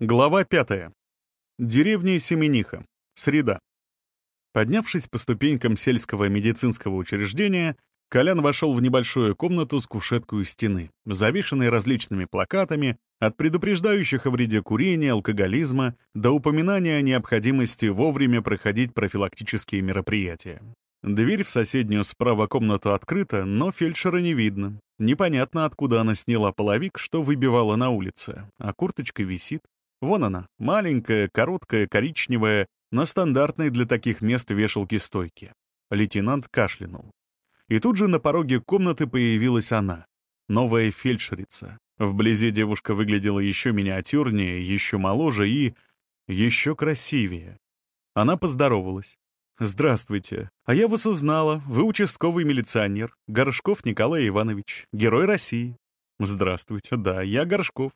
Глава пятая. Деревня Семениха. Среда. Поднявшись по ступенькам сельского медицинского учреждения, Колян вошел в небольшую комнату с кушеткой у стены, завешенной различными плакатами, от предупреждающих о вреде курения, алкоголизма до упоминания о необходимости вовремя проходить профилактические мероприятия. Дверь в соседнюю справа комнату открыта, но фельдшера не видно. Непонятно, откуда она сняла половик, что выбивала на улице, а курточка висит. Вон она, маленькая, короткая, коричневая, на стандартной для таких мест вешалке стойки. Лейтенант кашлянул. И тут же на пороге комнаты появилась она, новая фельдшерица. Вблизи девушка выглядела еще миниатюрнее, еще моложе и еще красивее. Она поздоровалась. «Здравствуйте. А я вас узнала. Вы участковый милиционер. Горшков Николай Иванович, герой России». «Здравствуйте. Да, я Горшков.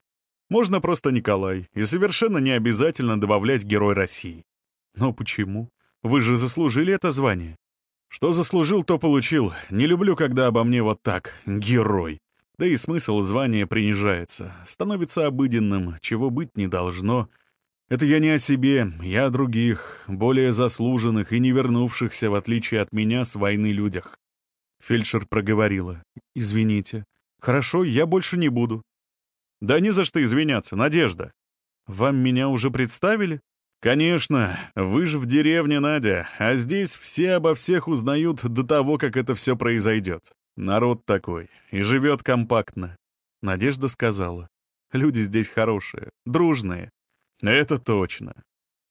Можно просто Николай, и совершенно не обязательно добавлять Герой России. Но почему? Вы же заслужили это звание. Что заслужил, то получил. Не люблю, когда обо мне вот так, герой. Да и смысл звания принижается, становится обыденным, чего быть не должно. Это я не о себе, я о других, более заслуженных и не вернувшихся, в отличие от меня, с войны людях. Фельдшер проговорила. «Извините. Хорошо, я больше не буду. «Да не за что извиняться, Надежда. Вам меня уже представили?» «Конечно, вы же в деревне, Надя, а здесь все обо всех узнают до того, как это все произойдет. Народ такой, и живет компактно». Надежда сказала. «Люди здесь хорошие, дружные». «Это точно».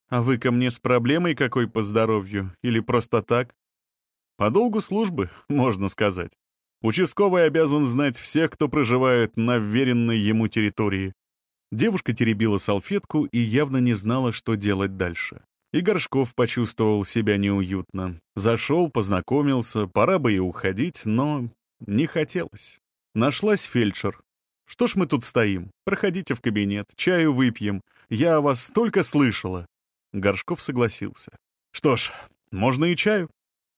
«А вы ко мне с проблемой какой по здоровью? Или просто так?» «По долгу службы, можно сказать. Участковый обязан знать всех, кто проживает на вверенной ему территории. Девушка теребила салфетку и явно не знала, что делать дальше. И Горшков почувствовал себя неуютно. Зашел, познакомился, пора бы и уходить, но не хотелось. Нашлась фельдшер. «Что ж мы тут стоим? Проходите в кабинет, чаю выпьем. Я о вас столько слышала». Горшков согласился. «Что ж, можно и чаю».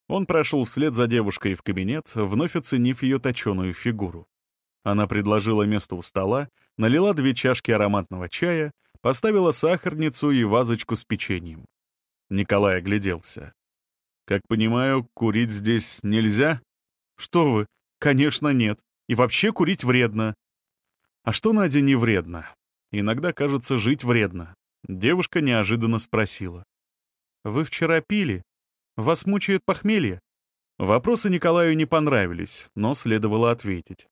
Он прошел вслед за девушкой в кабинет, вновь оценив ее точеную фигуру. Она предложила место у стола, налила две чашки ароматного чая, поставила сахарницу и вазочку с печеньем. Николай огляделся. «Как понимаю, курить здесь нельзя?» «Что вы? Конечно, нет. И вообще курить вредно». «А что, Надя, не вредно? Иногда, кажется, жить вредно». Девушка неожиданно спросила. «Вы вчера пили?» Вас мучает похмелье?» Вопросы Николаю не понравились, но следовало ответить.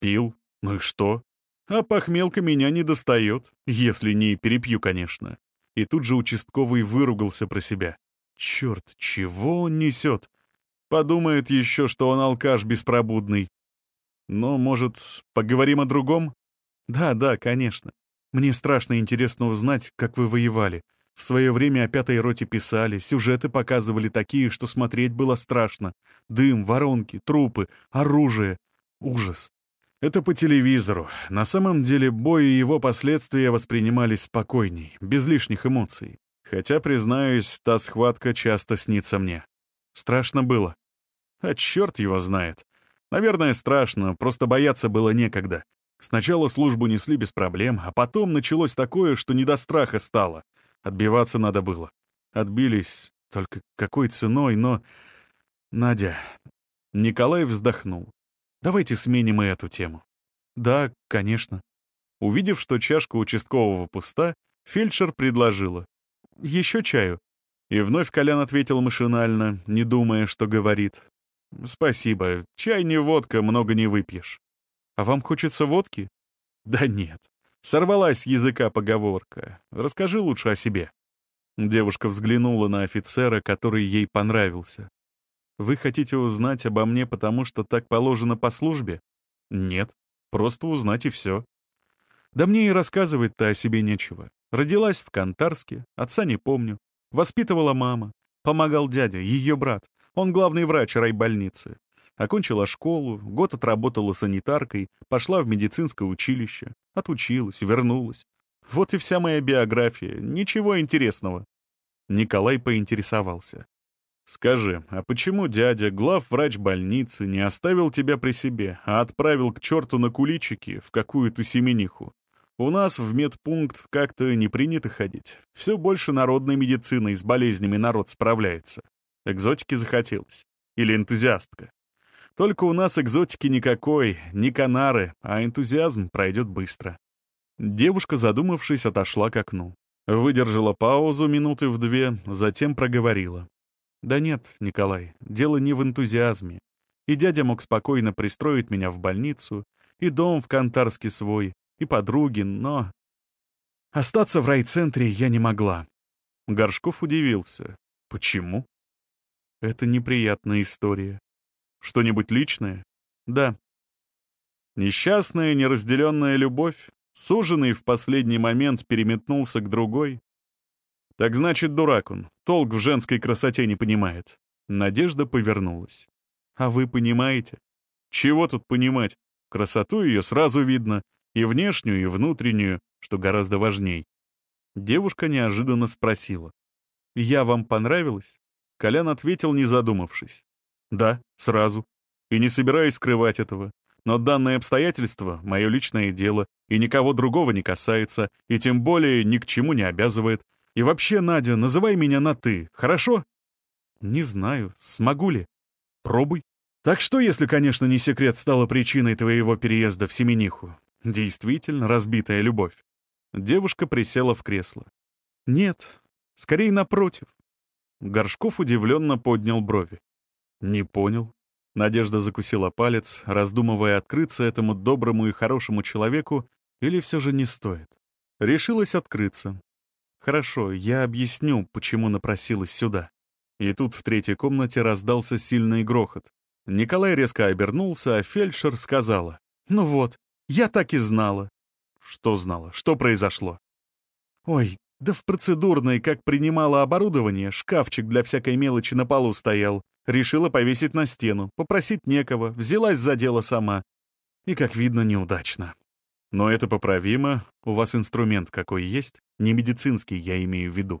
«Пил? Ну и что? А похмелка меня не достает, если не перепью, конечно». И тут же участковый выругался про себя. «Черт, чего он несет? Подумает еще, что он алкаш беспробудный. Но, может, поговорим о другом?» «Да, да, конечно. Мне страшно интересно узнать, как вы воевали. В свое время о пятой роте писали, сюжеты показывали такие, что смотреть было страшно. Дым, воронки, трупы, оружие. Ужас. Это по телевизору. На самом деле бой и его последствия воспринимались спокойней, без лишних эмоций. Хотя, признаюсь, та схватка часто снится мне. Страшно было. А черт его знает. Наверное, страшно, просто бояться было некогда. Сначала службу несли без проблем, а потом началось такое, что не до страха стало — Отбиваться надо было. Отбились, только какой ценой, но... Надя... Николай вздохнул. Давайте сменим и эту тему. Да, конечно. Увидев, что чашка участкового пуста, фельдшер предложила. Еще чаю. И вновь Колян ответил машинально, не думая, что говорит. «Спасибо. Чай не водка, много не выпьешь». «А вам хочется водки?» «Да нет. Сорвалась с языка поговорка. Расскажи лучше о себе. Девушка взглянула на офицера, который ей понравился. «Вы хотите узнать обо мне, потому что так положено по службе?» «Нет, просто узнать и все». «Да мне и рассказывать-то о себе нечего. Родилась в Кантарске, отца не помню. Воспитывала мама. Помогал дядя, ее брат. Он главный врач райбольницы. Окончила школу, год отработала санитаркой, пошла в медицинское училище, отучилась, вернулась. Вот и вся моя биография, ничего интересного. Николай поинтересовался. «Скажи, а почему дядя, главврач больницы, не оставил тебя при себе, а отправил к черту на куличики в какую-то семениху? У нас в медпункт как-то не принято ходить. Все больше народной медициной с болезнями народ справляется. Экзотики захотелось. Или энтузиастка. Только у нас экзотики никакой, не канары, а энтузиазм пройдет быстро. Девушка, задумавшись, отошла к окну. Выдержала паузу минуты в две, затем проговорила. «Да нет, Николай, дело не в энтузиазме. И дядя мог спокойно пристроить меня в больницу, и дом в Кантарске свой, и подруги, но... Остаться в райцентре я не могла». Горшков удивился. «Почему?» «Это неприятная история. Что-нибудь личное? Да. Несчастная, неразделенная любовь. Суженный в последний момент переметнулся к другой. Так значит, дурак он. Толк в женской красоте не понимает. Надежда повернулась. А вы понимаете? Чего тут понимать? Красоту ее сразу видно. И внешнюю, и внутреннюю, что гораздо важней. Девушка неожиданно спросила. «Я вам понравилась?» Колян ответил, не задумавшись. Да, сразу. И не собираюсь скрывать этого. Но данное обстоятельство — мое личное дело, и никого другого не касается, и тем более ни к чему не обязывает. И вообще, Надя, называй меня на «ты», хорошо? Не знаю, смогу ли. Пробуй. Так что, если, конечно, не секрет стало причиной твоего переезда в Семениху? Действительно, разбитая любовь. Девушка присела в кресло. Нет, скорее напротив. Горшков удивленно поднял брови. «Не понял». Надежда закусила палец, раздумывая, открыться этому доброму и хорошему человеку или все же не стоит. Решилась открыться. «Хорошо, я объясню, почему напросилась сюда». И тут в третьей комнате раздался сильный грохот. Николай резко обернулся, а фельдшер сказала. «Ну вот, я так и знала». «Что знала? Что произошло?» «Ой, да в процедурной, как принимала оборудование, шкафчик для всякой мелочи на полу стоял. Решила повесить на стену, попросить некого, взялась за дело сама. И, как видно, неудачно. Но это поправимо. У вас инструмент какой есть? Не медицинский, я имею в виду.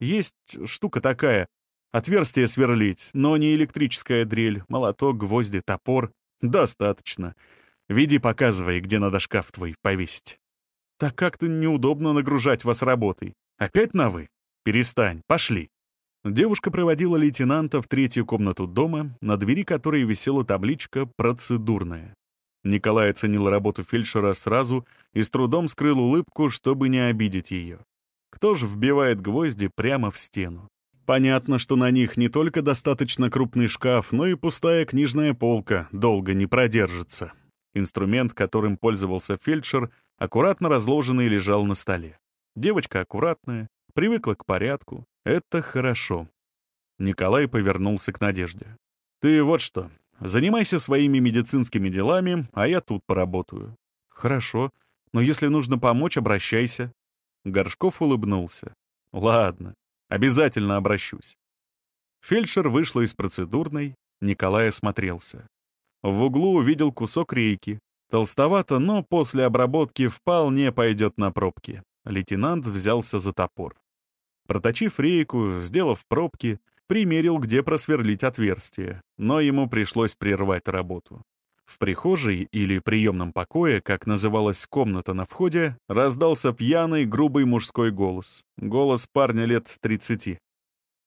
Есть штука такая. Отверстие сверлить, но не электрическая дрель, молоток, гвозди, топор. Достаточно. Веди, показывай, где надо шкаф твой повесить. Так как-то неудобно нагружать вас работой. Опять на «вы»? Перестань, пошли. Девушка проводила лейтенанта в третью комнату дома, на двери которой висела табличка «Процедурная». Николай оценил работу фельдшера сразу и с трудом скрыл улыбку, чтобы не обидеть ее. Кто же вбивает гвозди прямо в стену? Понятно, что на них не только достаточно крупный шкаф, но и пустая книжная полка долго не продержится. Инструмент, которым пользовался фельдшер, аккуратно разложенный лежал на столе. Девочка аккуратная, привыкла к порядку, это хорошо. Николай повернулся к Надежде. Ты вот что, занимайся своими медицинскими делами, а я тут поработаю. Хорошо, но если нужно помочь, обращайся. Горшков улыбнулся. Ладно, обязательно обращусь. Фельдшер вышла из процедурной, Николай осмотрелся. В углу увидел кусок рейки. Толстовато, но после обработки вполне пойдет на пробки. Лейтенант взялся за топор. Проточив рейку, сделав пробки, примерил, где просверлить отверстие, но ему пришлось прервать работу. В прихожей или приемном покое, как называлась комната на входе, раздался пьяный, грубый мужской голос. Голос парня лет 30.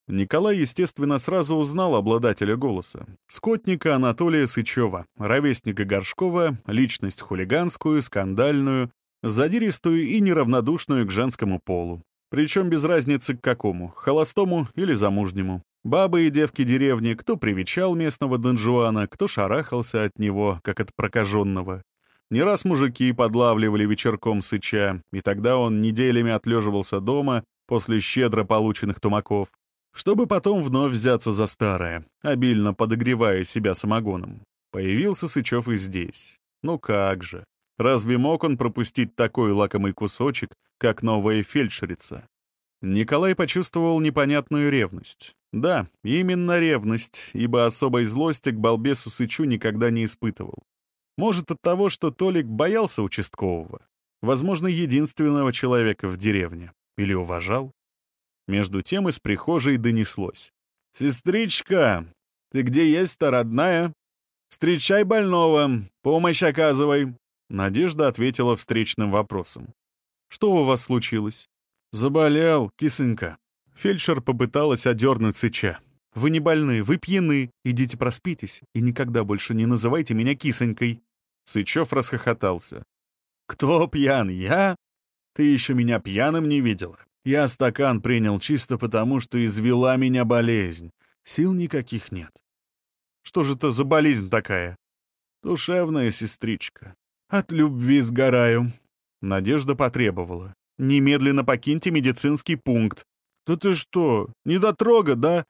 Николай, естественно, сразу узнал обладателя голоса. Скотника Анатолия Сычева, ровесника Горшкова, личность хулиганскую, скандальную, задиристую и неравнодушную к женскому полу. Причем без разницы к какому, холостому или замужнему. Бабы и девки деревни, кто привечал местного донжуана, кто шарахался от него, как от прокаженного. Не раз мужики подлавливали вечерком сыча, и тогда он неделями отлеживался дома после щедро полученных тумаков, чтобы потом вновь взяться за старое, обильно подогревая себя самогоном. Появился Сычев и здесь. Ну как же. Разве мог он пропустить такой лакомый кусочек, как новая фельдшерица? Николай почувствовал непонятную ревность. Да, именно ревность, ибо особой злости к балбесу Сычу никогда не испытывал. Может, от того, что Толик боялся участкового. Возможно, единственного человека в деревне. Или уважал. Между тем из прихожей донеслось. «Сестричка, ты где есть-то, родная? Встречай больного, помощь оказывай. Надежда ответила встречным вопросом. «Что у вас случилось?» «Заболел, кисонька». Фельдшер попыталась одернуть сыча. «Вы не больны, вы пьяны. Идите проспитесь и никогда больше не называйте меня кисонькой». Сычев расхохотался. «Кто пьян, я? Ты еще меня пьяным не видела. Я стакан принял чисто потому, что извела меня болезнь. Сил никаких нет». «Что же это за болезнь такая?» «Душевная сестричка. От любви сгораю». Надежда потребовала. «Немедленно покиньте медицинский пункт». «Да ты что, недотрога, да?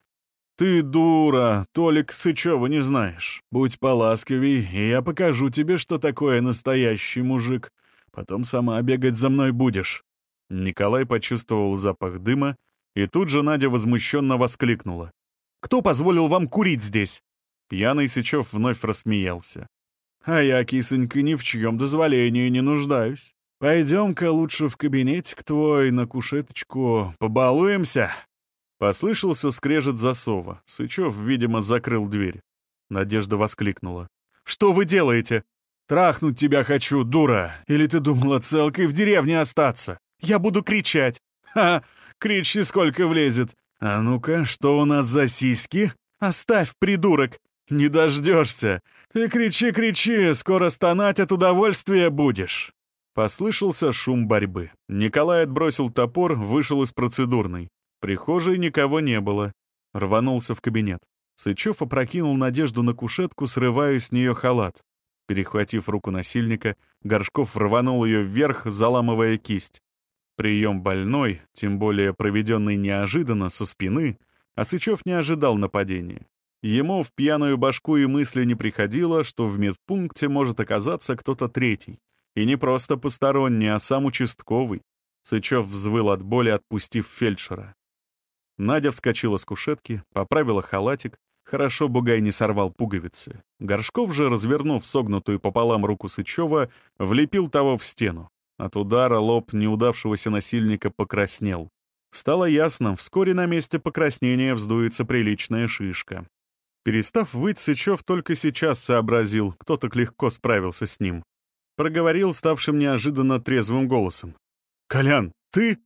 «Ты дура, Толик Сычева не знаешь. Будь поласковей, и я покажу тебе, что такое настоящий мужик. Потом сама бегать за мной будешь». Николай почувствовал запах дыма, и тут же Надя возмущенно воскликнула. «Кто позволил вам курить здесь?» Пьяный Сычев вновь рассмеялся. «А я, кисонька, ни в чьем дозволении не нуждаюсь. Пойдем-ка лучше в кабинетик твой на кушеточку побалуемся». Послышался скрежет засова. Сычев, видимо, закрыл дверь. Надежда воскликнула. «Что вы делаете?» «Трахнуть тебя хочу, дура! Или ты думала целкой в деревне остаться? Я буду кричать!» «Ха! Кричи, сколько влезет! А ну-ка, что у нас за сиськи? Оставь, придурок! Не дождешься! Ты кричи, кричи, скоро стонать от удовольствия будешь!» Послышался шум борьбы. Николай отбросил топор, вышел из процедурной прихожей никого не было. Рванулся в кабинет. Сычев опрокинул Надежду на кушетку, срывая с нее халат. Перехватив руку насильника, Горшков рванул ее вверх, заламывая кисть. Прием больной, тем более проведенный неожиданно, со спины, а Сычев не ожидал нападения. Ему в пьяную башку и мысли не приходило, что в медпункте может оказаться кто-то третий. И не просто посторонний, а сам участковый. Сычев взвыл от боли, отпустив фельдшера. Надя вскочила с кушетки, поправила халатик. Хорошо Бугай не сорвал пуговицы. Горшков же, развернув согнутую пополам руку Сычева, влепил того в стену. От удара лоб неудавшегося насильника покраснел. Стало ясно, вскоре на месте покраснения вздуется приличная шишка. Перестав выть, Сычев только сейчас сообразил, кто так легко справился с ним. Проговорил ставшим неожиданно трезвым голосом. «Колян, ты?»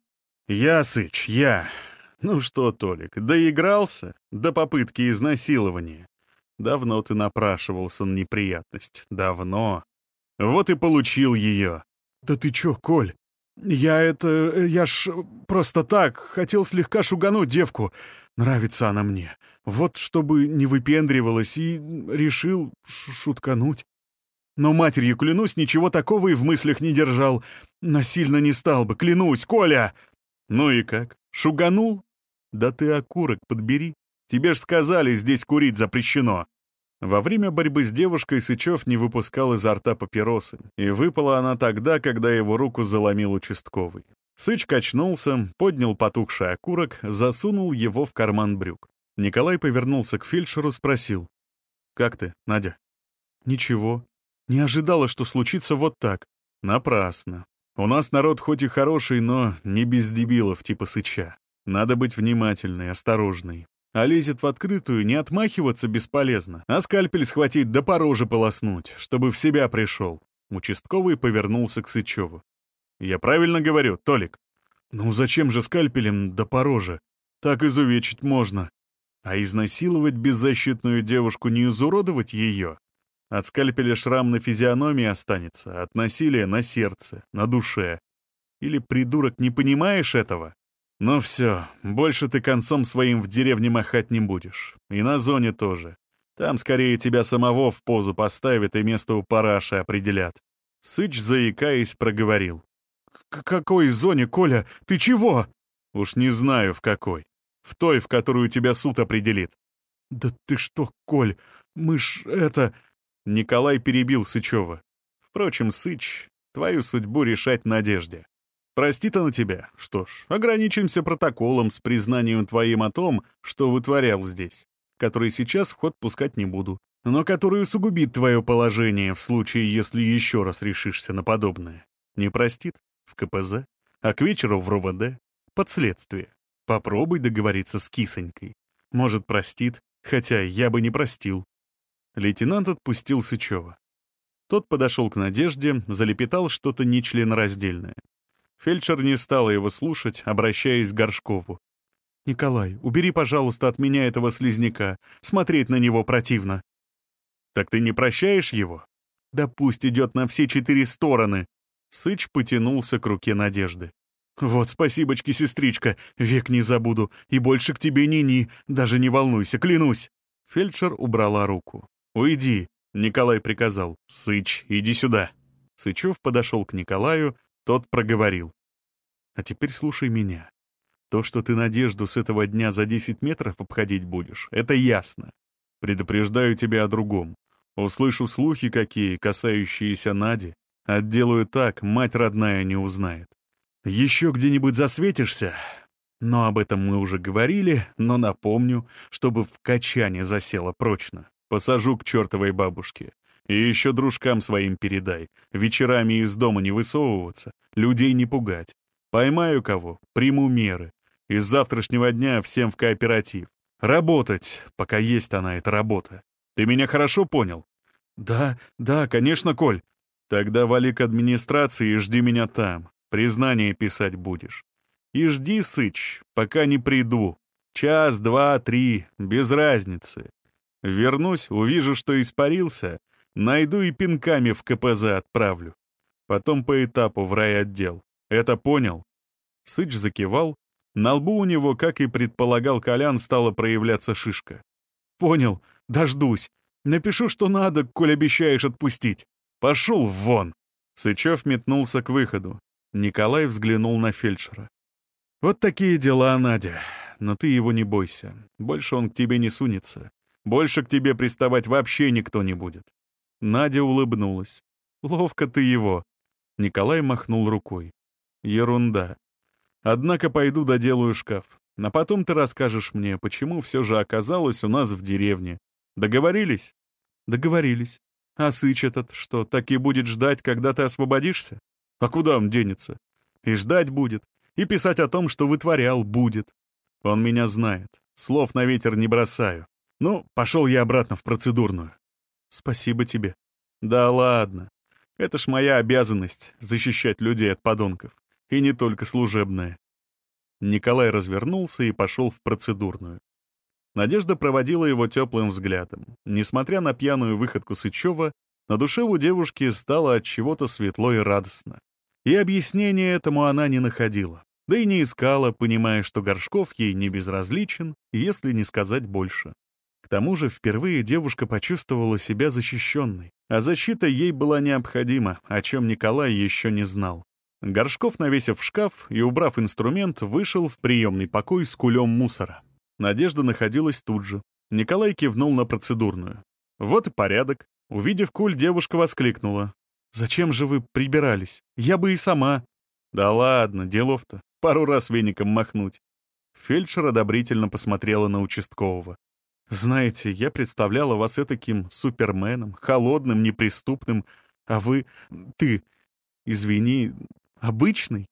«Я, Сыч, я. Ну что, Толик, доигрался до попытки изнасилования? Давно ты напрашивался на неприятность. Давно. Вот и получил ее. Да ты чё, Коль? Я это... Я ж просто так хотел слегка шугануть девку. Нравится она мне. Вот чтобы не выпендривалась и решил шуткануть. Но матерью, клянусь, ничего такого и в мыслях не держал. Насильно не стал бы, клянусь, Коля! Ну и как? Шуганул? «Да ты окурок подбери. Тебе ж сказали, здесь курить запрещено». Во время борьбы с девушкой Сычев не выпускал изо рта папиросы, и выпала она тогда, когда его руку заломил участковый. Сыч качнулся, поднял потухший окурок, засунул его в карман брюк. Николай повернулся к фельдшеру, спросил. «Как ты, Надя?» «Ничего. Не ожидала, что случится вот так. Напрасно. У нас народ хоть и хороший, но не без дебилов типа Сыча. Надо быть внимательной, осторожной. А лезет в открытую, не отмахиваться бесполезно, а скальпель схватить да по роже полоснуть, чтобы в себя пришел. Участковый повернулся к Сычеву. «Я правильно говорю, Толик?» «Ну зачем же скальпелем да по роже? Так изувечить можно. А изнасиловать беззащитную девушку не изуродовать ее? От скальпеля шрам на физиономии останется, от насилия на сердце, на душе. Или, придурок, не понимаешь этого?» «Ну все, больше ты концом своим в деревне махать не будешь. И на зоне тоже. Там скорее тебя самого в позу поставят и место у параши определят». Сыч, заикаясь, проговорил. «К какой зоне, Коля? Ты чего?» «Уж не знаю, в какой. В той, в которую тебя суд определит». «Да ты что, Коль, мы ж это...» Николай перебил Сычева. «Впрочем, Сыч, твою судьбу решать надежде. Простит она тебя? Что ж, ограничимся протоколом с признанием твоим о том, что вытворял здесь, который сейчас в ход пускать не буду, но который усугубит твое положение в случае, если еще раз решишься на подобное. Не простит? В КПЗ? А к вечеру в РОВД? Под следствие. Попробуй договориться с кисонькой. Может, простит, хотя я бы не простил. Лейтенант отпустил Сычева. Тот подошел к Надежде, залепетал что-то нечленораздельное. Фельдшер не стала его слушать, обращаясь к Горшкову. «Николай, убери, пожалуйста, от меня этого слизняка. Смотреть на него противно». «Так ты не прощаешь его?» «Да пусть идет на все четыре стороны». Сыч потянулся к руке Надежды. «Вот спасибочки, сестричка, век не забуду, и больше к тебе ни-ни, даже не волнуйся, клянусь». Фельдшер убрала руку. «Уйди», — Николай приказал. «Сыч, иди сюда». Сычев подошел к Николаю, тот проговорил. «А теперь слушай меня. То, что ты Надежду с этого дня за 10 метров обходить будешь, это ясно. Предупреждаю тебя о другом. Услышу слухи какие, касающиеся Нади, отделаю так, мать родная не узнает. Еще где-нибудь засветишься? Но об этом мы уже говорили, но напомню, чтобы в качане засело прочно. Посажу к чертовой бабушке. И еще дружкам своим передай. Вечерами из дома не высовываться, людей не пугать. Поймаю кого, приму меры. Из завтрашнего дня всем в кооператив. Работать, пока есть она, эта работа. Ты меня хорошо понял? Да, да, конечно, Коль. Тогда вали к администрации и жди меня там. Признание писать будешь. И жди, Сыч, пока не приду. Час, два, три, без разницы. Вернусь, увижу, что испарился, найду и пинками в КПЗ отправлю. Потом по этапу в райотдел. Это понял?» Сыч закивал, на лбу у него, как и предполагал Колян, стала проявляться шишка. «Понял, дождусь. Напишу, что надо, коль обещаешь отпустить. Пошел вон!» Сычев метнулся к выходу. Николай взглянул на фельдшера. «Вот такие дела, Надя. Но ты его не бойся. Больше он к тебе не сунется. Больше к тебе приставать вообще никто не будет». Надя улыбнулась. «Ловко ты его». Николай махнул рукой. «Ерунда. Однако пойду доделаю шкаф. А потом ты расскажешь мне, почему все же оказалось у нас в деревне. Договорились? Договорились. А Сыч этот что, так и будет ждать, когда ты освободишься? А куда он денется? И ждать будет, и писать о том, что вытворял, будет. Он меня знает. Слов на ветер не бросаю. Ну, пошел я обратно в процедурную. Спасибо тебе. Да ладно. Это ж моя обязанность — защищать людей от подонков. И не только служебная. Николай развернулся и пошел в процедурную. Надежда проводила его теплым взглядом. Несмотря на пьяную выходку Сычева, на душе у девушки стало от чего-то светло и радостно. И объяснения этому она не находила. Да и не искала, понимая, что Горшков ей не безразличен, если не сказать больше. К тому же впервые девушка почувствовала себя защищенной, а защита ей была необходима, о чем Николай еще не знал. Горшков, навесив шкаф и убрав инструмент, вышел в приемный покой с кулем мусора. Надежда находилась тут же. Николай кивнул на процедурную. «Вот и порядок». Увидев куль, девушка воскликнула. «Зачем же вы прибирались? Я бы и сама». «Да ладно, делов-то. Пару раз веником махнуть». Фельдшер одобрительно посмотрела на участкового. «Знаете, я представляла вас этаким суперменом, холодным, неприступным, а вы... ты... Извини, Обычный?»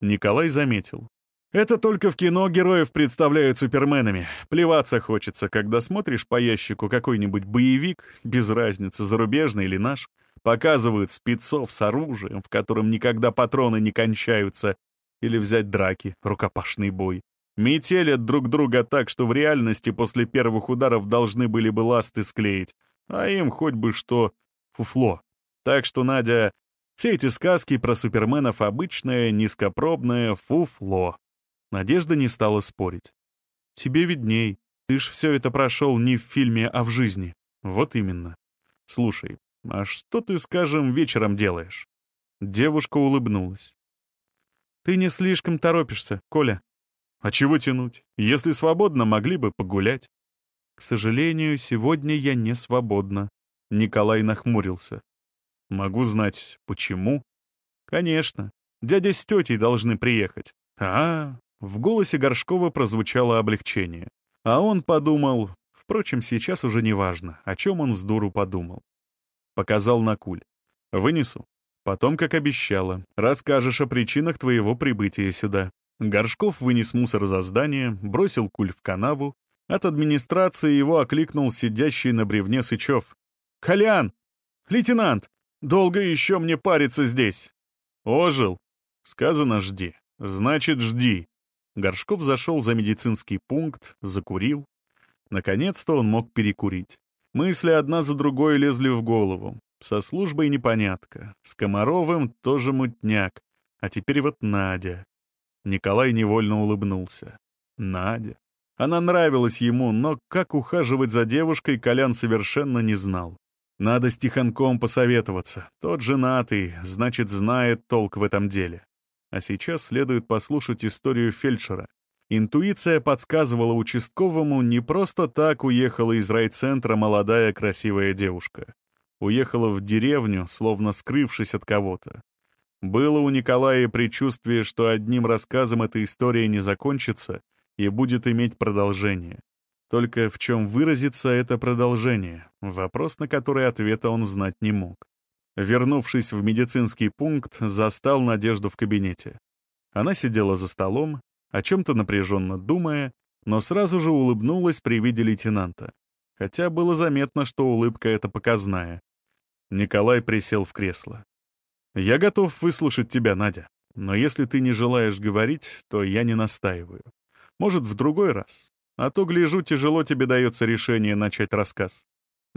Николай заметил. «Это только в кино героев представляют суперменами. Плеваться хочется, когда смотришь по ящику какой-нибудь боевик, без разницы, зарубежный или наш, показывают спецов с оружием, в котором никогда патроны не кончаются, или взять драки, рукопашный бой. Метелят друг друга так, что в реальности после первых ударов должны были бы ласты склеить, а им хоть бы что фуфло. Так что, Надя, все эти сказки про суперменов — обычное, низкопробное фуфло. Надежда не стала спорить. «Тебе видней. Ты ж все это прошел не в фильме, а в жизни». «Вот именно. Слушай, а что ты, скажем, вечером делаешь?» Девушка улыбнулась. «Ты не слишком торопишься, Коля». «А чего тянуть? Если свободно, могли бы погулять». «К сожалению, сегодня я не свободна». Николай нахмурился. Могу знать, почему? Конечно. Дядя с тетей должны приехать. А, в голосе Горшкова прозвучало облегчение. А он подумал... Впрочем, сейчас уже не важно, о чем он с дуру подумал. Показал на куль. «Вынесу. Потом, как обещала, расскажешь о причинах твоего прибытия сюда». Горшков вынес мусор за здание, бросил куль в канаву. От администрации его окликнул сидящий на бревне Сычев. «Колян! Лейтенант! Долго еще мне париться здесь?» «Ожил?» «Сказано, жди. Значит, жди». Горшков зашел за медицинский пункт, закурил. Наконец-то он мог перекурить. Мысли одна за другой лезли в голову. Со службой непонятка, с Комаровым тоже мутняк, а теперь вот Надя. Николай невольно улыбнулся. Надя. Она нравилась ему, но как ухаживать за девушкой Колян совершенно не знал. Надо с Тихонком посоветоваться. Тот женатый, значит, знает толк в этом деле. А сейчас следует послушать историю фельдшера. Интуиция подсказывала участковому, не просто так уехала из райцентра молодая красивая девушка. Уехала в деревню, словно скрывшись от кого-то. Было у Николая предчувствие, что одним рассказом эта история не закончится и будет иметь продолжение. Только в чем выразится это продолжение? Вопрос, на который ответа он знать не мог. Вернувшись в медицинский пункт, застал Надежду в кабинете. Она сидела за столом, о чем-то напряженно думая, но сразу же улыбнулась при виде лейтенанта. Хотя было заметно, что улыбка эта показная. Николай присел в кресло. «Я готов выслушать тебя, Надя, но если ты не желаешь говорить, то я не настаиваю. Может, в другой раз. А то, гляжу, тяжело тебе дается решение начать рассказ».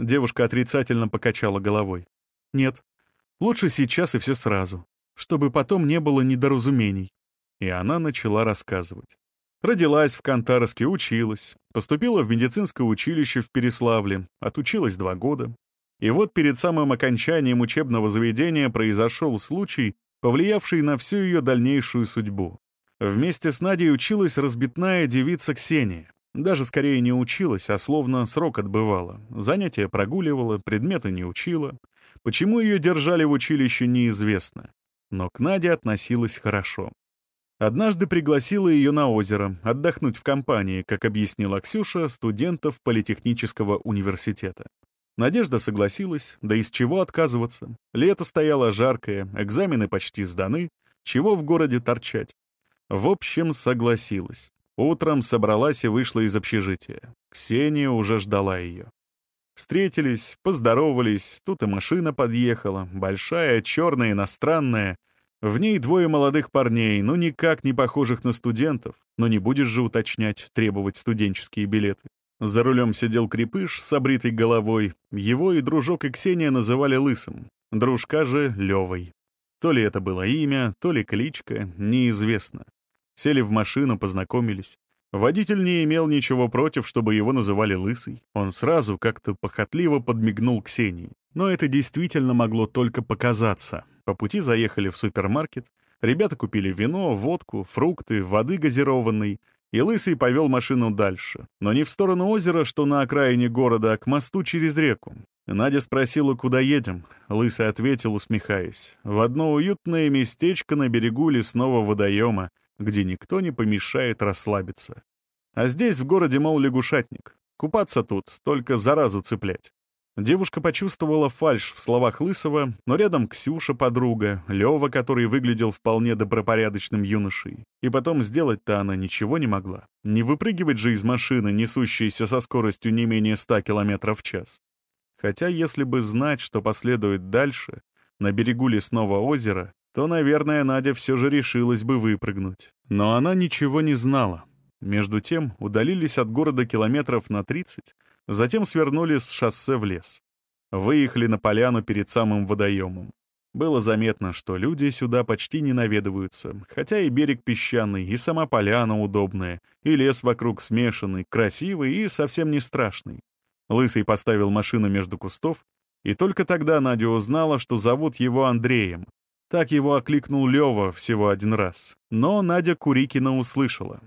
Девушка отрицательно покачала головой. «Нет, лучше сейчас и все сразу, чтобы потом не было недоразумений». И она начала рассказывать. Родилась в Кантарске, училась, поступила в медицинское училище в Переславле, отучилась два года, и вот перед самым окончанием учебного заведения произошел случай, повлиявший на всю ее дальнейшую судьбу. Вместе с Надей училась разбитная девица Ксения. Даже скорее не училась, а словно срок отбывала. Занятия прогуливала, предметы не учила. Почему ее держали в училище, неизвестно. Но к Наде относилась хорошо. Однажды пригласила ее на озеро, отдохнуть в компании, как объяснила Ксюша, студентов Политехнического университета. Надежда согласилась, да из чего отказываться. Лето стояло жаркое, экзамены почти сданы, чего в городе торчать. В общем, согласилась. Утром собралась и вышла из общежития. Ксения уже ждала ее. Встретились, поздоровались, тут и машина подъехала, большая, черная, иностранная. В ней двое молодых парней, ну никак не похожих на студентов, но не будешь же уточнять, требовать студенческие билеты. За рулем сидел крепыш с обритой головой. Его и дружок и Ксения называли Лысым. Дружка же — Левой. То ли это было имя, то ли кличка, неизвестно. Сели в машину, познакомились. Водитель не имел ничего против, чтобы его называли Лысый. Он сразу как-то похотливо подмигнул Ксении. Но это действительно могло только показаться. По пути заехали в супермаркет. Ребята купили вино, водку, фрукты, воды газированной — и Лысый повел машину дальше, но не в сторону озера, что на окраине города, а к мосту через реку. Надя спросила, куда едем. Лысый ответил, усмехаясь. В одно уютное местечко на берегу лесного водоема, где никто не помешает расслабиться. А здесь в городе, мол, лягушатник. Купаться тут, только заразу цеплять. Девушка почувствовала фальшь в словах Лысого, но рядом Ксюша, подруга, Лёва, который выглядел вполне добропорядочным юношей. И потом сделать-то она ничего не могла. Не выпрыгивать же из машины, несущейся со скоростью не менее 100 км в час. Хотя если бы знать, что последует дальше, на берегу лесного озера, то, наверное, Надя все же решилась бы выпрыгнуть. Но она ничего не знала. Между тем удалились от города километров на 30, Затем свернули с шоссе в лес. Выехали на поляну перед самым водоемом. Было заметно, что люди сюда почти не наведываются, хотя и берег песчаный, и сама поляна удобная, и лес вокруг смешанный, красивый и совсем не страшный. Лысый поставил машину между кустов, и только тогда Надя узнала, что зовут его Андреем. Так его окликнул Лёва всего один раз. Но Надя Курикина услышала.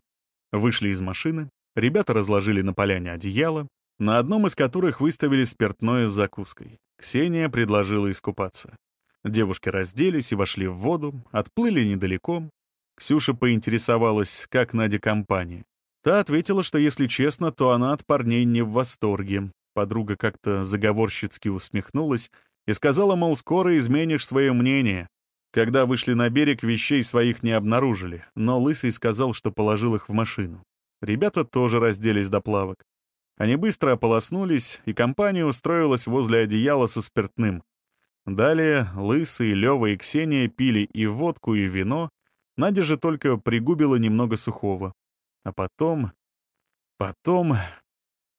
Вышли из машины, ребята разложили на поляне одеяло, на одном из которых выставили спиртное с закуской. Ксения предложила искупаться. Девушки разделись и вошли в воду, отплыли недалеко. Ксюша поинтересовалась, как Надя компания. Та ответила, что, если честно, то она от парней не в восторге. Подруга как-то заговорщицки усмехнулась и сказала, мол, скоро изменишь свое мнение. Когда вышли на берег, вещей своих не обнаружили, но Лысый сказал, что положил их в машину. Ребята тоже разделись до плавок. Они быстро ополоснулись, и компания устроилась возле одеяла со спиртным. Далее Лысый, Лёва и Ксения пили и водку, и вино. Надя же только пригубила немного сухого. А потом... Потом...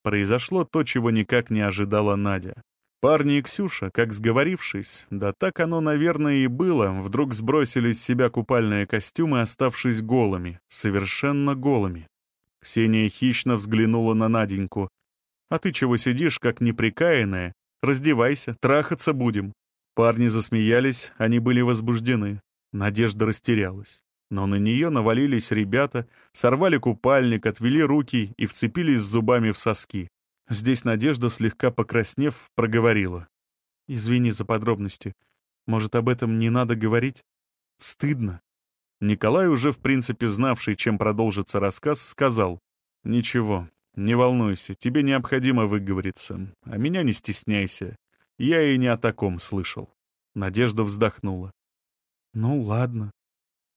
Произошло то, чего никак не ожидала Надя. Парни и Ксюша, как сговорившись, да так оно, наверное, и было, вдруг сбросили с себя купальные костюмы, оставшись голыми, совершенно голыми. Ксения хищно взглянула на Наденьку. «А ты чего сидишь, как неприкаянная? Раздевайся, трахаться будем». Парни засмеялись, они были возбуждены. Надежда растерялась. Но на нее навалились ребята, сорвали купальник, отвели руки и вцепились зубами в соски. Здесь Надежда, слегка покраснев, проговорила. «Извини за подробности. Может, об этом не надо говорить? Стыдно». Николай, уже в принципе знавший, чем продолжится рассказ, сказал. «Ничего, не волнуйся, тебе необходимо выговориться, а меня не стесняйся. Я и не о таком слышал». Надежда вздохнула. «Ну, ладно».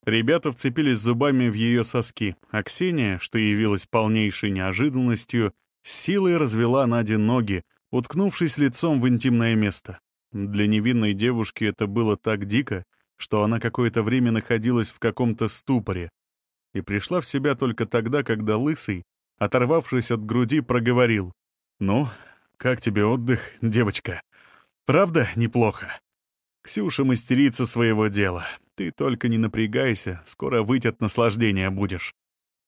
Ребята вцепились зубами в ее соски, а Ксения, что явилась полнейшей неожиданностью, силой развела Наде ноги, уткнувшись лицом в интимное место. Для невинной девушки это было так дико, что она какое-то время находилась в каком-то ступоре и пришла в себя только тогда, когда Лысый, оторвавшись от груди, проговорил. «Ну, как тебе отдых, девочка? Правда неплохо?» «Ксюша мастерица своего дела. Ты только не напрягайся, скоро выть от наслаждения будешь.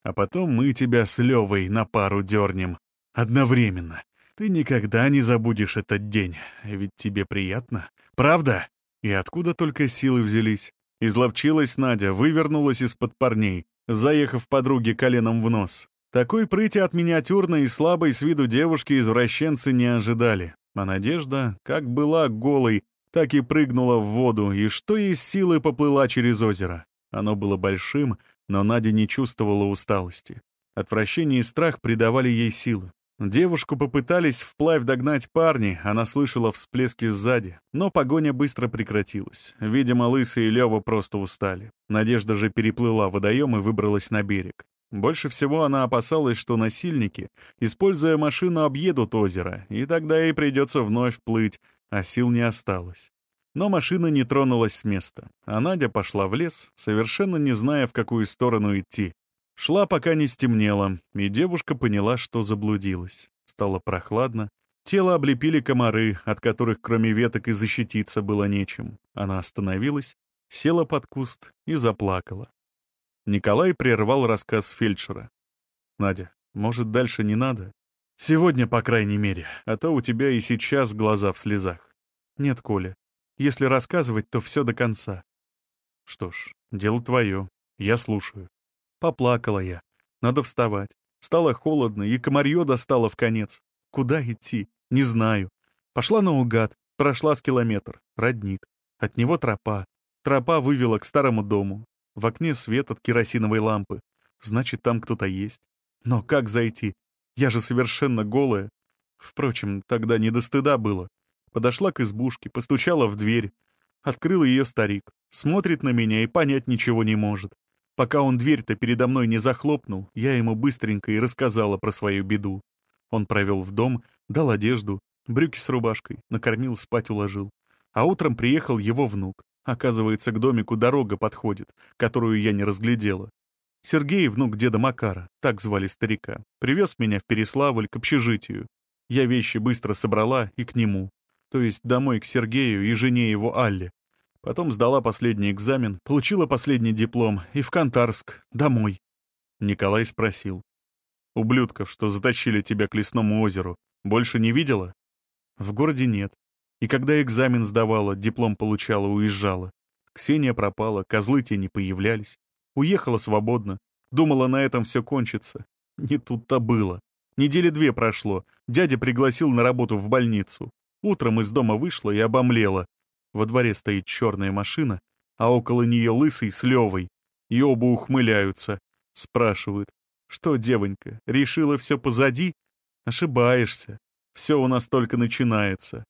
А потом мы тебя с Левой на пару дернем. Одновременно. Ты никогда не забудешь этот день, ведь тебе приятно. Правда?» И откуда только силы взялись? Изловчилась Надя, вывернулась из-под парней, заехав подруге коленом в нос. Такой прыти от миниатюрной и слабой с виду девушки извращенцы не ожидали. А Надежда, как была голой, так и прыгнула в воду, и что из силы поплыла через озеро. Оно было большим, но Надя не чувствовала усталости. Отвращение и страх придавали ей силы. Девушку попытались вплавь догнать парни, она слышала всплески сзади, но погоня быстро прекратилась. Видимо, Лысый и Лёва просто устали. Надежда же переплыла водоем и выбралась на берег. Больше всего она опасалась, что насильники, используя машину, объедут озеро, и тогда ей придется вновь плыть, а сил не осталось. Но машина не тронулась с места, а Надя пошла в лес, совершенно не зная, в какую сторону идти. Шла, пока не стемнело, и девушка поняла, что заблудилась. Стало прохладно. Тело облепили комары, от которых кроме веток и защититься было нечем. Она остановилась, села под куст и заплакала. Николай прервал рассказ фельдшера. «Надя, может, дальше не надо? Сегодня, по крайней мере, а то у тебя и сейчас глаза в слезах». «Нет, Коля, если рассказывать, то все до конца». «Что ж, дело твое, я слушаю». Поплакала я. Надо вставать. Стало холодно, и комарье достало в конец. Куда идти? Не знаю. Пошла наугад, прошла с километр. Родник. От него тропа. Тропа вывела к старому дому. В окне свет от керосиновой лампы. Значит, там кто-то есть. Но как зайти? Я же совершенно голая. Впрочем, тогда не до стыда было. Подошла к избушке, постучала в дверь. Открыл ее старик. Смотрит на меня и понять ничего не может. Пока он дверь-то передо мной не захлопнул, я ему быстренько и рассказала про свою беду. Он провел в дом, дал одежду, брюки с рубашкой, накормил, спать уложил. А утром приехал его внук. Оказывается, к домику дорога подходит, которую я не разглядела. Сергей, внук деда Макара, так звали старика, привез меня в Переславль к общежитию. Я вещи быстро собрала и к нему, то есть домой к Сергею и жене его Алле. Потом сдала последний экзамен, получила последний диплом и в Кантарск, домой. Николай спросил. «Ублюдков, что затащили тебя к лесному озеру, больше не видела?» «В городе нет. И когда экзамен сдавала, диплом получала, уезжала. Ксения пропала, козлы те не появлялись. Уехала свободно. Думала, на этом все кончится. Не тут-то было. Недели две прошло. Дядя пригласил на работу в больницу. Утром из дома вышла и обомлела. Во дворе стоит черная машина, а около нее лысый с Левой. И оба ухмыляются. Спрашивают, что, девонька, решила все позади? Ошибаешься. Все у нас только начинается.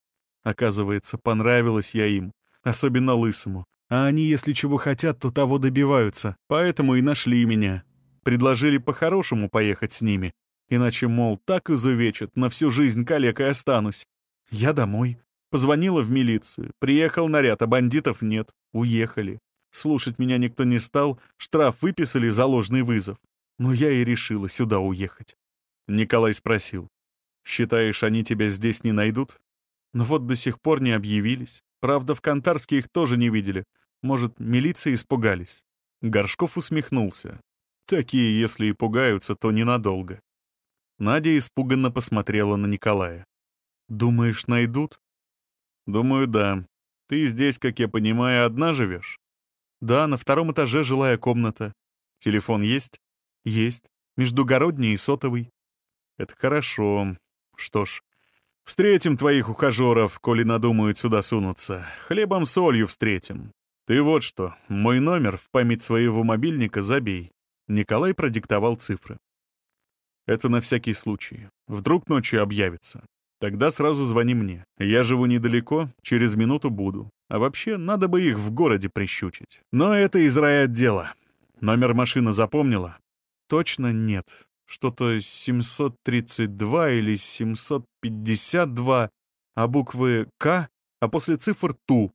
Оказывается, понравилась я им, особенно лысому. А они, если чего хотят, то того добиваются, поэтому и нашли меня. Предложили по-хорошему поехать с ними. Иначе, мол, так изувечат, на всю жизнь калекой останусь. Я домой. Позвонила в милицию. Приехал наряд, а бандитов нет. Уехали. Слушать меня никто не стал, штраф выписали за ложный вызов. Но я и решила сюда уехать. Николай спросил. «Считаешь, они тебя здесь не найдут?» Но вот до сих пор не объявились. Правда, в Кантарске их тоже не видели. Может, милиции испугались?» Горшков усмехнулся. «Такие, если и пугаются, то ненадолго». Надя испуганно посмотрела на Николая. «Думаешь, найдут?» «Думаю, да. Ты здесь, как я понимаю, одна живешь?» «Да, на втором этаже жилая комната. Телефон есть?» «Есть. Междугородний и сотовый». «Это хорошо. Что ж, встретим твоих ухажеров, коли надумают сюда сунуться. Хлебом-солью встретим. Ты вот что, мой номер в память своего мобильника забей». Николай продиктовал цифры. «Это на всякий случай. Вдруг ночью объявится. Тогда сразу звони мне. Я живу недалеко, через минуту буду. А вообще, надо бы их в городе прищучить. Но это из райотдела. Номер машины запомнила? Точно нет. Что-то 732 или 752, а буквы «К», а после цифр «ТУ».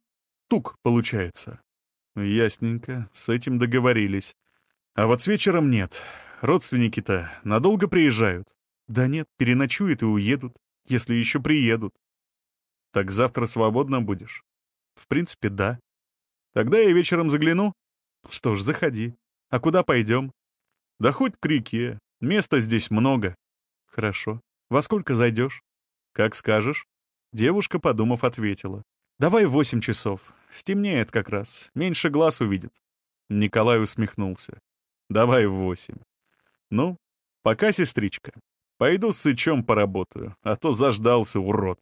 Тук, получается. Ясненько, с этим договорились. А вот с вечером нет. Родственники-то надолго приезжают? Да нет, переночуют и уедут, если еще приедут. Так завтра свободно будешь? В принципе, да. Тогда я вечером загляну. Что ж, заходи. А куда пойдем? Да хоть к реке. Места здесь много. Хорошо. Во сколько зайдешь? Как скажешь. Девушка, подумав, ответила. Давай в восемь часов. Стемнеет как раз. Меньше глаз увидит. Николай усмехнулся. Давай в восемь. Ну, пока, сестричка. Пойду с Сычом поработаю, а то заждался, урод.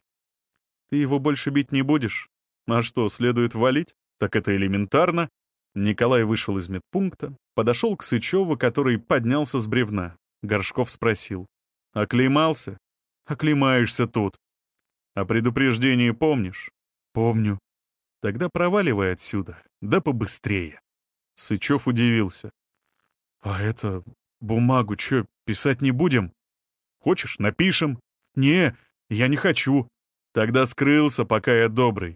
Ты его больше бить не будешь? А что, следует валить? Так это элементарно. Николай вышел из медпункта, подошел к Сычеву, который поднялся с бревна. Горшков спросил. «Оклеймался?» «Оклеймаешься тут». «О предупреждении помнишь?» «Помню». «Тогда проваливай отсюда, да побыстрее». Сычев удивился. «А это... бумагу чё, писать не будем?» «Хочешь, напишем?» «Не, я не хочу». «Тогда скрылся, пока я добрый.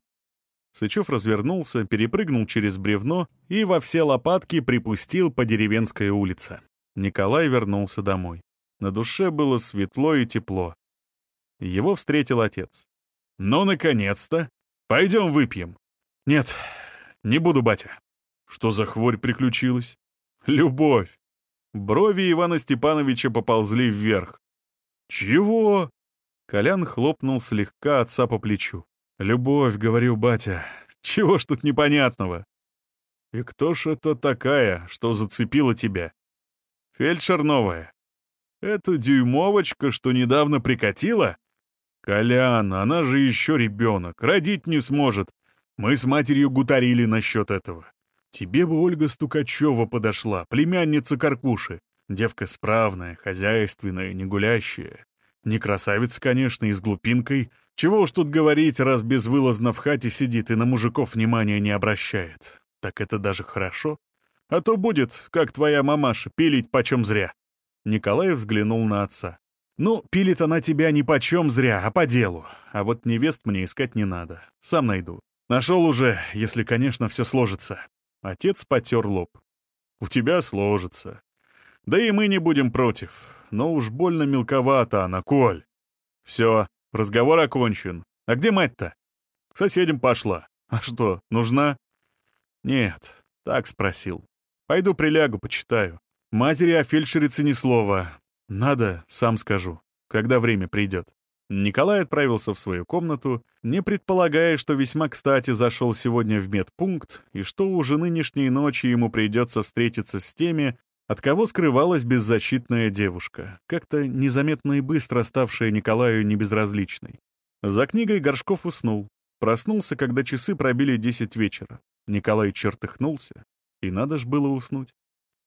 Сычев развернулся, перепрыгнул через бревно и во все лопатки припустил по деревенской улице. Николай вернулся домой. На душе было светло и тепло. Его встретил отец. «Ну, наконец-то! Пойдем выпьем!» «Нет, не буду, батя». «Что за хворь приключилась?» «Любовь!» Брови Ивана Степановича поползли вверх. «Чего?» Колян хлопнул слегка отца по плечу. «Любовь, — говорю, батя, чего ж тут непонятного?» «И кто ж это такая, что зацепила тебя?» «Фельдшер новая». «Это дюймовочка, что недавно прикатила?» «Колян, она же еще ребенок, родить не сможет. Мы с матерью гутарили насчет этого. Тебе бы Ольга Стукачева подошла, племянница Каркуши. Девка справная, хозяйственная, не гулящая. Не красавица, конечно, и с глупинкой. Чего уж тут говорить, раз безвылазно в хате сидит и на мужиков внимания не обращает. Так это даже хорошо. А то будет, как твоя мамаша, пилить почем зря. Николай взглянул на отца. «Ну, пилит она тебя не почем зря, а по делу. А вот невест мне искать не надо. Сам найду. Нашел уже, если, конечно, все сложится». Отец потер лоб. «У тебя сложится. Да и мы не будем против но уж больно мелковато она, Коль. Все, разговор окончен. А где мать-то? К соседям пошла. А что, нужна? Нет, так спросил. Пойду прилягу, почитаю. Матери о фельдшерице ни слова. Надо, сам скажу, когда время придет. Николай отправился в свою комнату, не предполагая, что весьма кстати зашел сегодня в медпункт и что уже нынешней ночи ему придется встретиться с теми, от кого скрывалась беззащитная девушка, как-то незаметно и быстро ставшая Николаю небезразличной. За книгой Горшков уснул. Проснулся, когда часы пробили десять вечера. Николай чертыхнулся, и надо ж было уснуть.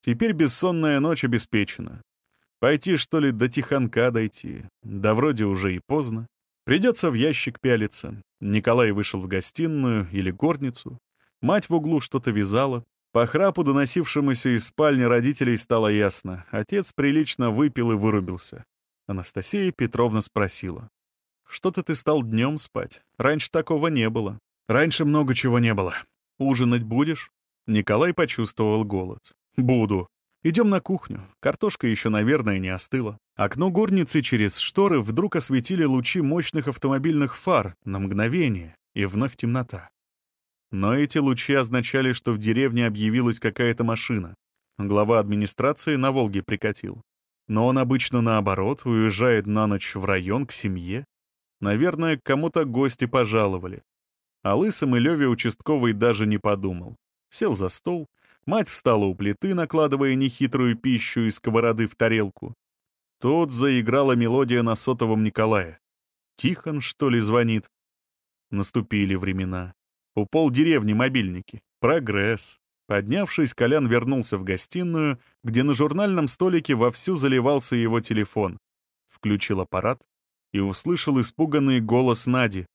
Теперь бессонная ночь обеспечена. Пойти, что ли, до тихонка дойти? Да вроде уже и поздно. Придется в ящик пялиться. Николай вышел в гостиную или горницу. Мать в углу что-то вязала, по храпу, доносившемуся из спальни родителей, стало ясно. Отец прилично выпил и вырубился. Анастасия Петровна спросила. Что-то ты стал днем спать. Раньше такого не было. Раньше много чего не было. Ужинать будешь?» Николай почувствовал голод. «Буду. Идем на кухню. Картошка еще, наверное, не остыла». Окно горницы через шторы вдруг осветили лучи мощных автомобильных фар на мгновение, и вновь темнота. Но эти лучи означали, что в деревне объявилась какая-то машина. Глава администрации на Волге прикатил. Но он обычно наоборот уезжает на ночь в район к семье. Наверное, кому-то гости пожаловали. А Лысым и Леве участковый даже не подумал. Сел за стол, мать встала у плиты, накладывая нехитрую пищу из сковороды в тарелку. Тут заиграла мелодия на сотовом Николая. Тихон, что ли, звонит? Наступили времена. У полдеревни мобильники. Прогресс. Поднявшись, Колян вернулся в гостиную, где на журнальном столике вовсю заливался его телефон. Включил аппарат и услышал испуганный голос Нади.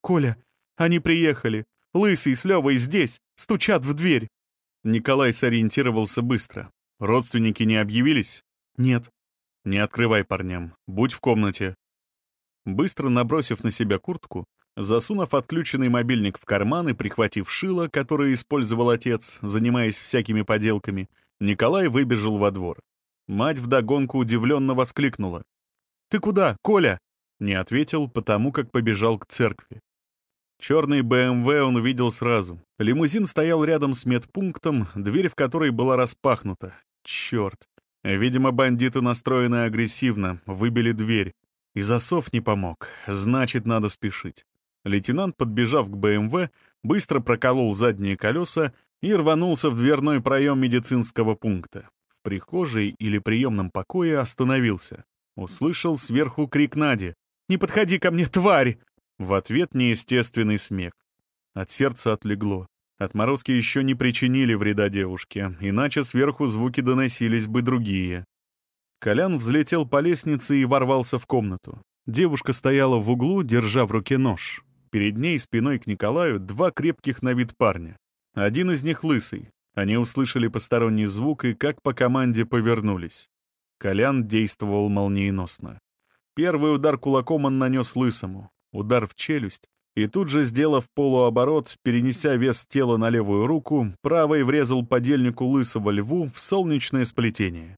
«Коля, они приехали. Лысый с Левой здесь. Стучат в дверь». Николай сориентировался быстро. «Родственники не объявились?» «Нет». «Не открывай парням. Будь в комнате». Быстро набросив на себя куртку, Засунув отключенный мобильник в карман и прихватив шило, которое использовал отец, занимаясь всякими поделками, Николай выбежал во двор. Мать вдогонку удивленно воскликнула. «Ты куда, Коля?» Не ответил, потому как побежал к церкви. Черный БМВ он увидел сразу. Лимузин стоял рядом с медпунктом, дверь в которой была распахнута. Черт. Видимо, бандиты настроены агрессивно, выбили дверь. И засов не помог, значит, надо спешить. Лейтенант, подбежав к БМВ, быстро проколол задние колеса и рванулся в дверной проем медицинского пункта. В прихожей или приемном покое остановился. Услышал сверху крик Нади. «Не подходи ко мне, тварь!» В ответ неестественный смех. От сердца отлегло. Отморозки еще не причинили вреда девушке, иначе сверху звуки доносились бы другие. Колян взлетел по лестнице и ворвался в комнату. Девушка стояла в углу, держа в руке нож. Перед ней спиной к Николаю два крепких на вид парня. Один из них лысый. Они услышали посторонний звук и как по команде повернулись. Колян действовал молниеносно. Первый удар кулаком он нанес лысому, удар в челюсть, и тут же, сделав полуоборот, перенеся вес тела на левую руку, правой врезал подельнику лысого льву в солнечное сплетение.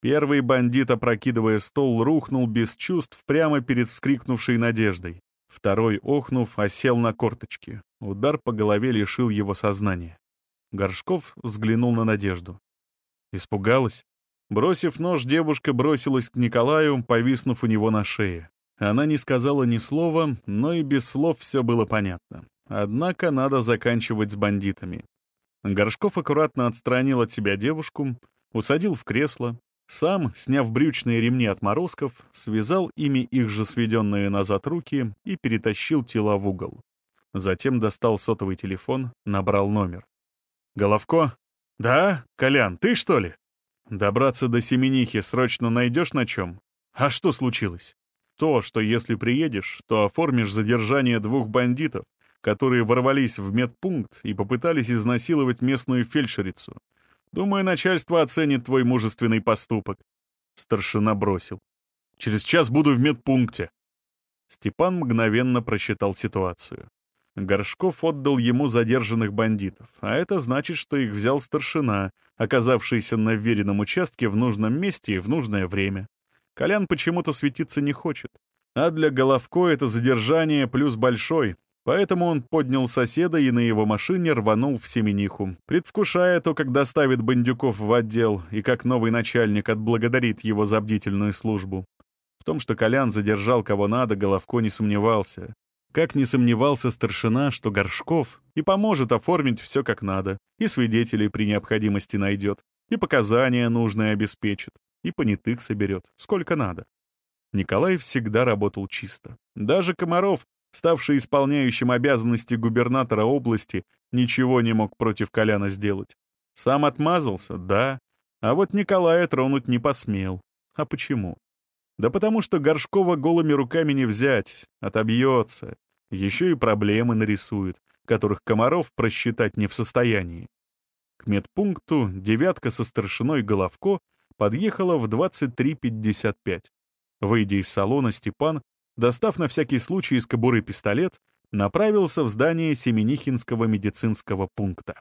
Первый бандит, опрокидывая стол, рухнул без чувств прямо перед вскрикнувшей надеждой. Второй, охнув, осел на корточки. Удар по голове лишил его сознания. Горшков взглянул на Надежду. Испугалась. Бросив нож, девушка бросилась к Николаю, повиснув у него на шее. Она не сказала ни слова, но и без слов все было понятно. Однако надо заканчивать с бандитами. Горшков аккуратно отстранил от себя девушку, усадил в кресло, сам, сняв брючные ремни от морозков, связал ими их же сведенные назад руки и перетащил тела в угол. Затем достал сотовый телефон, набрал номер. «Головко?» «Да? Колян, ты что ли?» «Добраться до Семенихи срочно найдешь на чем?» «А что случилось?» «То, что если приедешь, то оформишь задержание двух бандитов, которые ворвались в медпункт и попытались изнасиловать местную фельдшерицу. Думаю, начальство оценит твой мужественный поступок. Старшина бросил. Через час буду в медпункте. Степан мгновенно просчитал ситуацию. Горшков отдал ему задержанных бандитов, а это значит, что их взял старшина, оказавшийся на веренном участке в нужном месте и в нужное время. Колян почему-то светиться не хочет. А для Головко это задержание плюс большой, Поэтому он поднял соседа и на его машине рванул в Семениху, предвкушая то, как доставит бандюков в отдел и как новый начальник отблагодарит его за бдительную службу. В том, что Колян задержал кого надо, Головко не сомневался. Как не сомневался старшина, что Горшков и поможет оформить все как надо, и свидетелей при необходимости найдет, и показания нужные обеспечит, и понятых соберет, сколько надо. Николай всегда работал чисто. Даже Комаров, ставший исполняющим обязанности губернатора области, ничего не мог против Коляна сделать. Сам отмазался, да, а вот Николая тронуть не посмел. А почему? Да потому что Горшкова голыми руками не взять, отобьется. Еще и проблемы нарисует, которых Комаров просчитать не в состоянии. К медпункту девятка со старшиной Головко подъехала в 23.55. Выйдя из салона, Степан достав на всякий случай из кобуры пистолет, направился в здание Семенихинского медицинского пункта.